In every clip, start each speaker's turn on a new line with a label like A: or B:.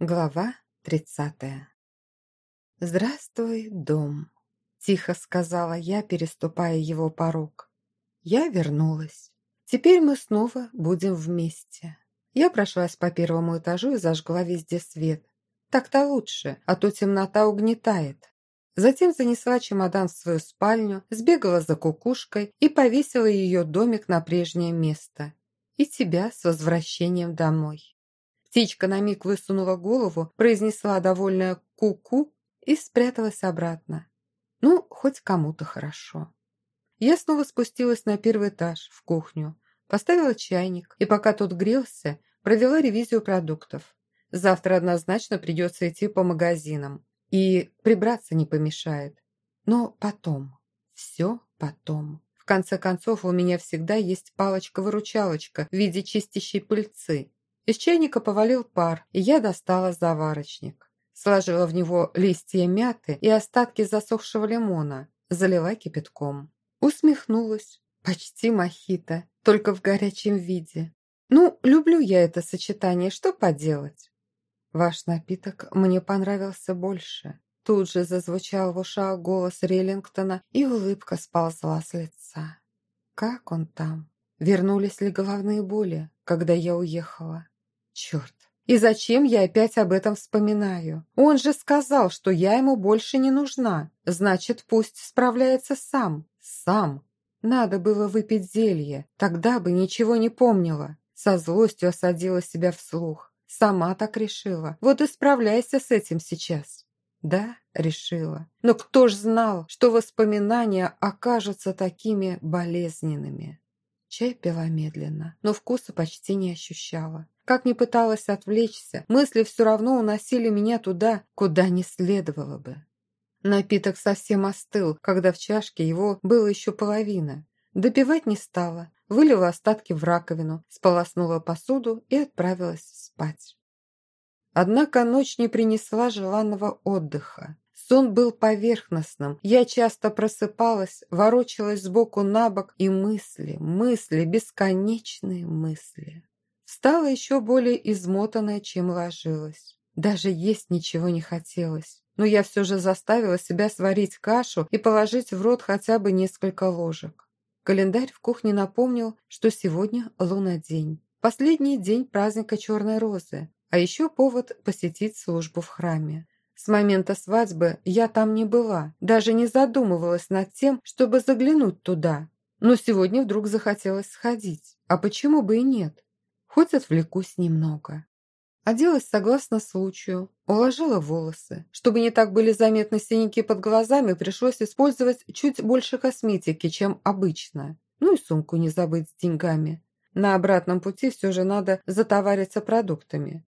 A: Глава тридцатая «Здравствуй, дом», – тихо сказала я, переступая его порог. Я вернулась. Теперь мы снова будем вместе. Я прошлась по первому этажу и зажгла везде свет. Так-то лучше, а то темнота угнетает. Затем занесла чемодан в свою спальню, сбегала за кукушкой и повесила ее домик на прежнее место. И тебя с возвращением домой. Птичка на миг высунула голову, произнесла довольное «ку-ку» и спряталась обратно. Ну, хоть кому-то хорошо. Я снова спустилась на первый этаж, в кухню, поставила чайник, и пока тот грелся, провела ревизию продуктов. Завтра однозначно придется идти по магазинам. И прибраться не помешает. Но потом. Все потом. В конце концов, у меня всегда есть палочка-выручалочка в виде чистящей пыльцы. Из чайника повалил пар, и я достала заварочник. Сложила в него листья мяты и остатки засохшего лимона, залила кипятком. Усмехнулась. Почти мохито, только в горячем виде. Ну, люблю я это сочетание, что поделать? Ваш напиток мне понравился больше. Тут же зазвучал в ушах голос Риллингтона, и улыбка сползла с лица. Как он там? Вернулись ли головные боли, когда я уехала? Черт, и зачем я опять об этом вспоминаю? Он же сказал, что я ему больше не нужна. Значит, пусть справляется сам. Сам. Надо было выпить зелье, тогда бы ничего не помнила. Со злостью осадила себя вслух. Сама так решила. Вот и справляйся с этим сейчас. Да, решила. Но кто ж знал, что воспоминания окажутся такими болезненными? Чай пила медленно, но вкуса почти не ощущала. Как ни пыталась отвлечься, мысли все равно уносили меня туда, куда не следовало бы. Напиток совсем остыл, когда в чашке его было еще половина. Допивать не стала, вылила остатки в раковину, сполоснула посуду и отправилась спать. Однако ночь не принесла желанного отдыха. Сон был поверхностным. Я часто просыпалась, ворочалась сбоку на бок, и мысли, мысли, бесконечные мысли. Стала еще более измотанная, чем ложилась. Даже есть ничего не хотелось. Но я все же заставила себя сварить кашу и положить в рот хотя бы несколько ложек. Календарь в кухне напомнил, что сегодня лунодень. Последний день праздника Черной Розы, а еще повод посетить службу в храме. С момента свадьбы я там не была, даже не задумывалась над тем, чтобы заглянуть туда. Но сегодня вдруг захотелось сходить. А почему бы и нет? Хоть отвлекусь немного. Оделась согласно случаю, уложила волосы. Чтобы не так были заметны синяки под глазами, пришлось использовать чуть больше косметики, чем обычно. Ну и сумку не забыть с деньгами. На обратном пути все же надо затовариться продуктами.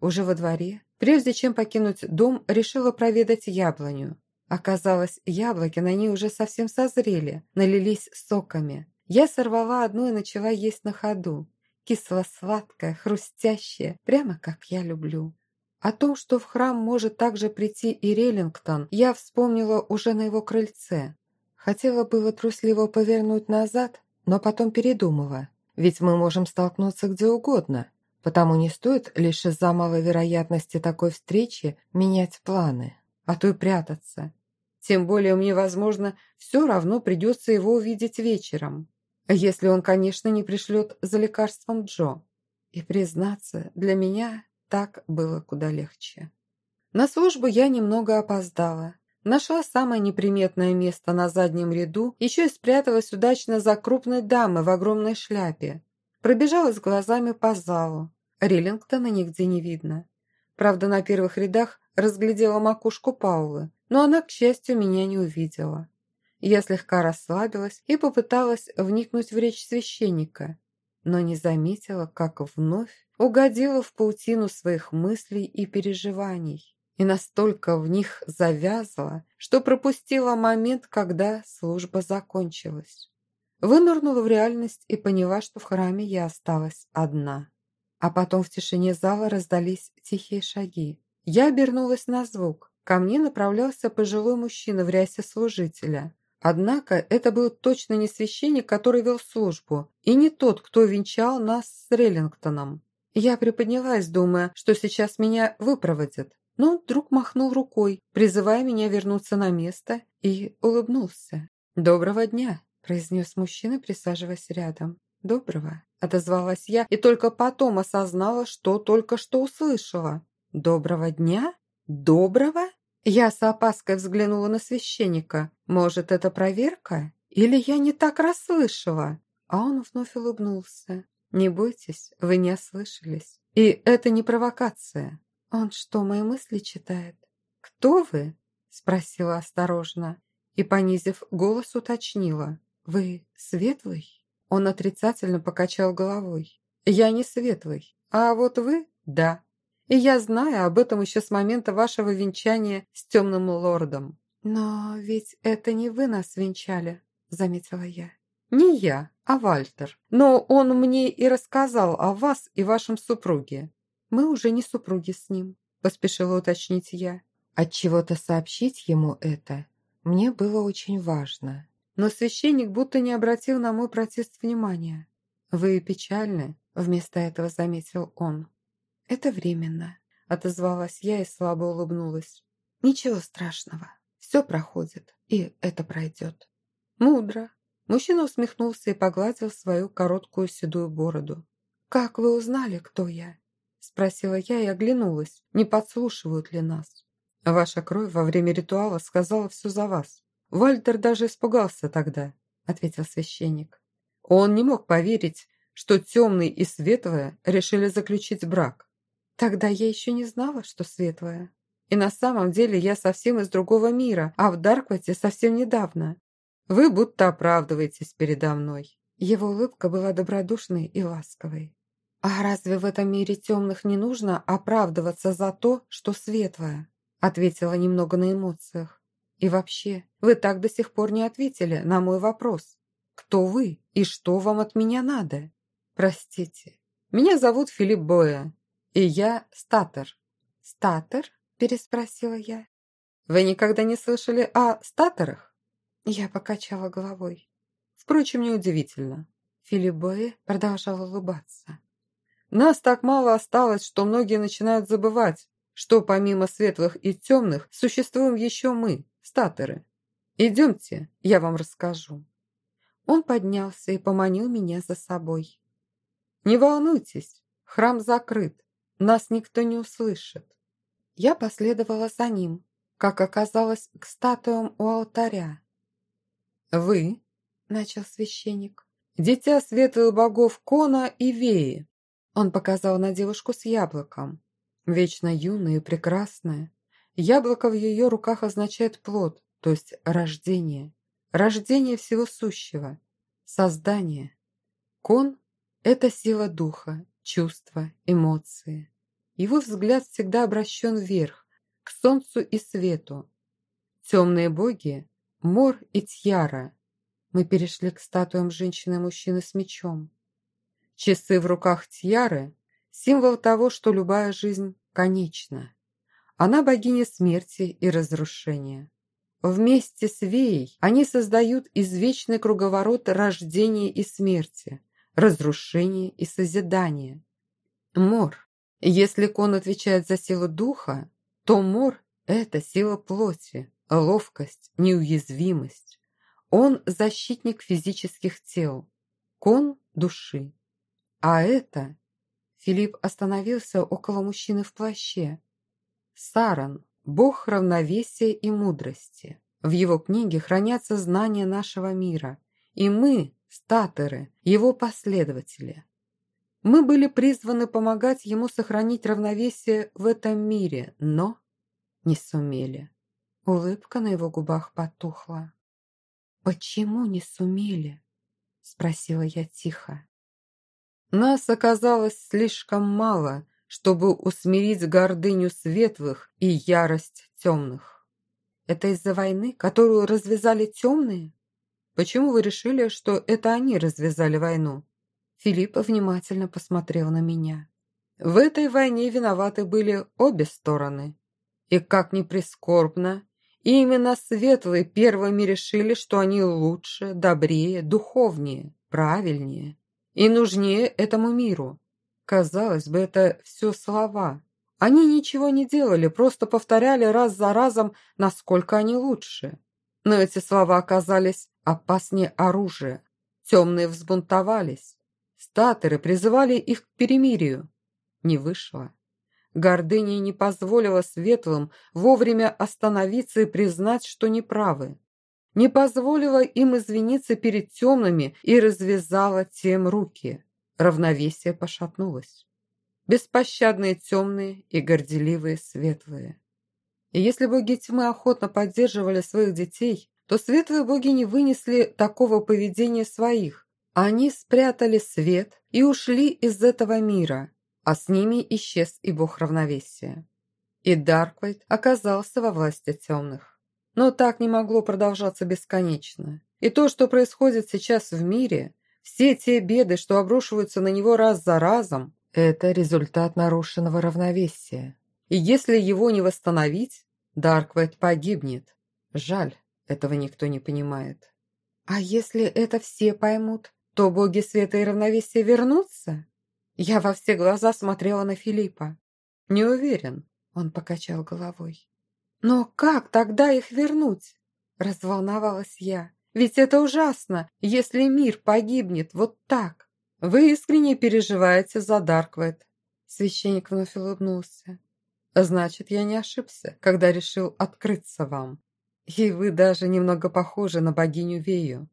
A: Уже во дворе, прежде чем покинуть дом, решила проведать яблоню. Оказалось, яблоки на ней уже совсем созрели, налились соками. Я сорвала одну и начала есть на ходу кисло-сладкое, хрустящее, прямо как я люблю. О том, что в храм может также прийти и Реллингтон, я вспомнила уже на его крыльце. Хотела было трусливо повернуть назад, но потом передумала. Ведь мы можем столкнуться где угодно, потому не стоит лишь из-за малой вероятности такой встречи менять планы, а то и прятаться. Тем более мне, возможно, все равно придется его увидеть вечером. Если он, конечно, не пришлет за лекарством Джо. И, признаться, для меня так было куда легче. На службу я немного опоздала. Нашла самое неприметное место на заднем ряду, еще и спряталась удачно за крупной дамой в огромной шляпе. Пробежалась глазами по залу. Риллингтона нигде не видно. Правда, на первых рядах разглядела макушку Паулы, но она, к счастью, меня не увидела. Я слегка расслабилась и попыталась вникнуть в речь священника, но не заметила, как вновь угодила в паутину своих мыслей и переживаний и настолько в них завязла, что пропустила момент, когда служба закончилась. Вынырнула в реальность и поняла, что в храме я осталась одна. А потом в тишине зала раздались тихие шаги. Я обернулась на звук. Ко мне направлялся пожилой мужчина в рясе служителя. Однако это был точно не священник, который вел службу, и не тот, кто венчал нас с Реллингтоном. Я приподнялась, думая, что сейчас меня выпроводят, но он вдруг махнул рукой, призывая меня вернуться на место, и улыбнулся. «Доброго дня!» – произнес мужчина, присаживаясь рядом. «Доброго!» – отозвалась я и только потом осознала, что только что услышала. «Доброго дня? Доброго?» Я с опаской взглянула на священника. «Может, это проверка? Или я не так расслышала?» А он вновь улыбнулся. «Не бойтесь, вы не ослышались. И это не провокация. Он что, мои мысли читает?» «Кто вы?» – спросила осторожно и, понизив голос, уточнила. «Вы светлый?» Он отрицательно покачал головой. «Я не светлый, а вот вы – да. И я знаю об этом еще с момента вашего венчания с темным лордом». «Но ведь это не вы нас венчали», – заметила я. «Не я, а Вальтер. Но он мне и рассказал о вас и вашем супруге». «Мы уже не супруги с ним», – поспешила уточнить я. Отчего-то сообщить ему это мне было очень важно. Но священник будто не обратил на мой протест внимания. «Вы печальны?» – вместо этого заметил он. «Это временно», – отозвалась я и слабо улыбнулась. «Ничего страшного. Все проходит, и это пройдет». «Мудро», Мужчина усмехнулся и погладил свою короткую седую бороду. «Как вы узнали, кто я?» Спросила я и оглянулась, не подслушивают ли нас. «Ваша кровь во время ритуала сказала все за вас. Вальтер даже испугался тогда», — ответил священник. «Он не мог поверить, что темный и светлое решили заключить брак. Тогда я еще не знала, что светлое. И на самом деле я совсем из другого мира, а в Дарквате совсем недавно. Вы будто оправдываетесь передо мной». Его улыбка была добродушной и ласковой. «А разве в этом мире темных не нужно оправдываться за то, что светлое?» Ответила немного на эмоциях. «И вообще, вы так до сих пор не ответили на мой вопрос. Кто вы и что вам от меня надо?» «Простите, меня зовут Филипп Боя, и я статер». «Статер?» – переспросила я. «Вы никогда не слышали о статорах?» Я покачала головой. Впрочем, неудивительно. Филипп Боэ продолжал улыбаться. Нас так мало осталось, что многие начинают забывать, что помимо светлых и темных существуем еще мы, статоры. Идемте, я вам расскажу. Он поднялся и поманил меня за собой. Не волнуйтесь, храм закрыт, нас никто не услышит. Я последовала за ним, как оказалось, к статуям у алтаря. «Вы», — начал священник, — «дитя светлых богов Кона и Веи». Он показал на девушку с яблоком. Вечно юная и прекрасная. Яблоко в ее руках означает плод, то есть рождение. Рождение всего сущего. Создание. Кон – это сила духа, чувства, эмоции. Его взгляд всегда обращен вверх, к солнцу и свету. Темные боги Мор и Тьяра. Мы перешли к статуям женщины и мужчины с мечом. Часы в руках Тьяры – символ того, что любая жизнь конечна. Она богиня смерти и разрушения. Вместе с Веей они создают извечный круговорот рождения и смерти, разрушения и созидания. Мор. Если Кон отвечает за силу духа, то Мор – это сила плоти, ловкость, неуязвимость. Он защитник физических тел, кон души. А это... Филипп остановился около мужчины в плаще. Саран, бог равновесия и мудрости. В его книге хранятся знания нашего мира, и мы, статоры, его последователи. Мы были призваны помогать ему сохранить равновесие в этом мире, но не сумели. Улыбка на его губах потухла. «Почему не сумели?» – спросила я тихо. «Нас оказалось слишком мало, чтобы усмирить гордыню светлых и ярость темных. Это из-за войны, которую развязали темные? Почему вы решили, что это они развязали войну?» Филипп внимательно посмотрел на меня. В этой войне виноваты были обе стороны. И как ни прискорбно, именно светлые первыми решили, что они лучше, добрее, духовнее, правильнее и нужнее этому миру. Казалось бы, это все слова. Они ничего не делали, просто повторяли раз за разом, насколько они лучше. Но эти слова оказались опаснее оружия. Темные взбунтовались. Статоры призывали их к перемирию. Не вышло. Гордыня не позволила светлым вовремя остановиться и признать, что неправы. Не позволила им извиниться перед темными и развязала тем руки равновесие пошатнулось. Беспощадные темные и горделивые светлые. И если боги тьмы охотно поддерживали своих детей, то светлые боги не вынесли такого поведения своих. Они спрятали свет и ушли из этого мира, а с ними исчез и бог равновесия. И Дарквайт оказался во власти темных. Но так не могло продолжаться бесконечно. И то, что происходит сейчас в мире, все те беды, что обрушиваются на него раз за разом, это результат нарушенного равновесия. И если его не восстановить, Дарквайт погибнет. Жаль, этого никто не понимает. А если это все поймут, то боги света и равновесия вернутся? Я во все глаза смотрела на Филиппа. Не уверен, он покачал головой. Но как тогда их вернуть? Разволновалась я. Ведь это ужасно, если мир погибнет вот так. Вы искренне переживаете за Дарквет. Священник вновь улыбнулся. Значит, я не ошибся, когда решил открыться вам. И вы даже немного похожи на богиню Вею.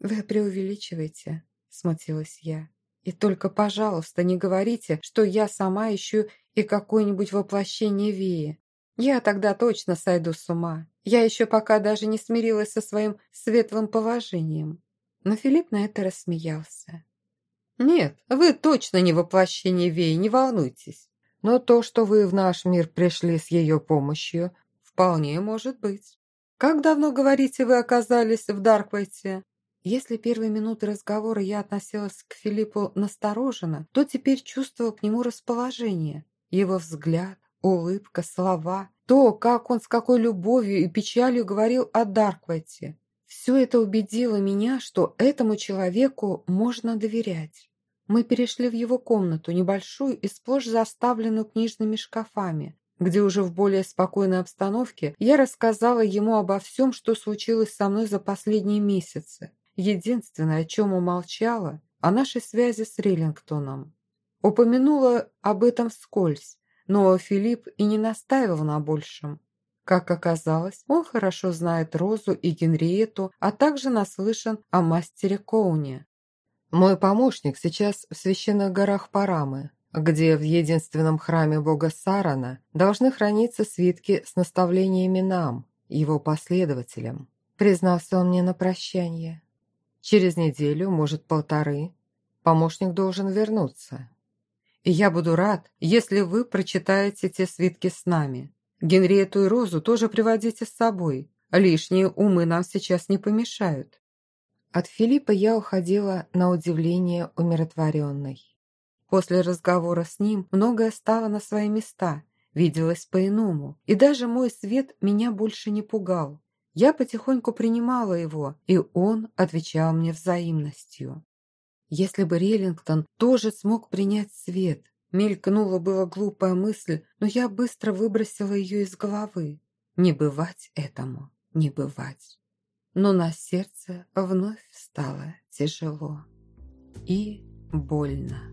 A: Вы преувеличиваете, смутилась я. И только, пожалуйста, не говорите, что я сама ищу и какое-нибудь воплощение Веи. Я тогда точно сойду с ума. Я еще пока даже не смирилась со своим светлым положением. Но Филипп на это рассмеялся. «Нет, вы точно не воплощение Веи, не волнуйтесь. Но то, что вы в наш мир пришли с ее помощью, вполне может быть. Как давно, говорите, вы оказались в Дарквайте?» Если первые минуты разговора я относилась к Филиппу настороженно, то теперь чувствовала к нему расположение. Его взгляд, Улыбка, слова, то, как он с какой любовью и печалью говорил о Дарквайте. Все это убедило меня, что этому человеку можно доверять. Мы перешли в его комнату, небольшую и сплошь заставленную книжными шкафами, где уже в более спокойной обстановке я рассказала ему обо всем, что случилось со мной за последние месяцы. Единственное, о чем умолчала, о нашей связи с Риллингтоном. Упомянула об этом вскользь, но Филипп и не настаивал на большем. Как оказалось, он хорошо знает Розу и Генриету, а также наслышан о мастере Коуне. «Мой помощник сейчас в священных горах Парамы, где в единственном храме бога Сарана должны храниться свитки с наставлениями нам, его последователям», признался он мне на прощание. «Через неделю, может, полторы, помощник должен вернуться, и я буду рад, если вы прочитаете те свитки с нами. Генриету и Розу тоже приводите с собой. Лишние умы нам сейчас не помешают». От Филиппа я уходила на удивление умиротворенной. После разговора с ним многое стало на свои места, виделось по-иному, и даже мой свет меня больше не пугал. Я потихоньку принимала его, и он отвечал мне взаимностью. Если бы Реллингтон тоже смог принять свет, мелькнула была глупая мысль, но я быстро выбросила ее из головы. Не бывать этому, не бывать. Но на сердце вновь стало тяжело и больно.